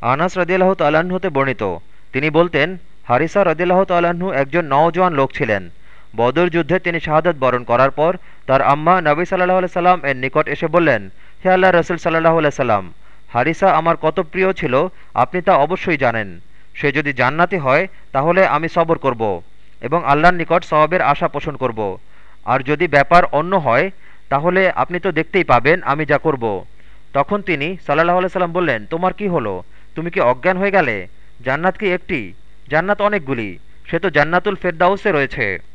আনাস রদিয়াল্লাহ তাল্লাহ্ন বর্ণিত। তিনি বলতেন, হারিসা রদিল্লাহ তাল্লাহ্ন একজন নওজোয়ান লোক ছিলেন। বদর যুদ্ধে তিনি শাহাদত বরণ করার পর তার আম্মা নবী সাল্লাহ সাল্লাম এর নিকট এসে বললেন, হে আল্লাহ রসুল সাল্লাহ সাল্লাম, হারিসা আমার কত প্রিয় ছিল, আপনি তা অবশ্যই জানেন। সে যদি জান্নাতি হয়, তাহলে আমি সবর করব এবং আল্লাহর নিকট সবাবের আশা পোষণ করব। আর যদি ব্যাপার অন্য হয়, তাহলে আপনি তো দেখতেই পাবেন আমি যা করব। তখন তিনি সাল্লাহ সাল্লাম বললেন, তোমার কি হলো? তুমি কি অজ্ঞান হয়ে গেলে? জান্নাত কি একটি? জান্নাত অনেকগুলি। সে তো জান্নাতুল ফেরদাউসে রয়েছে।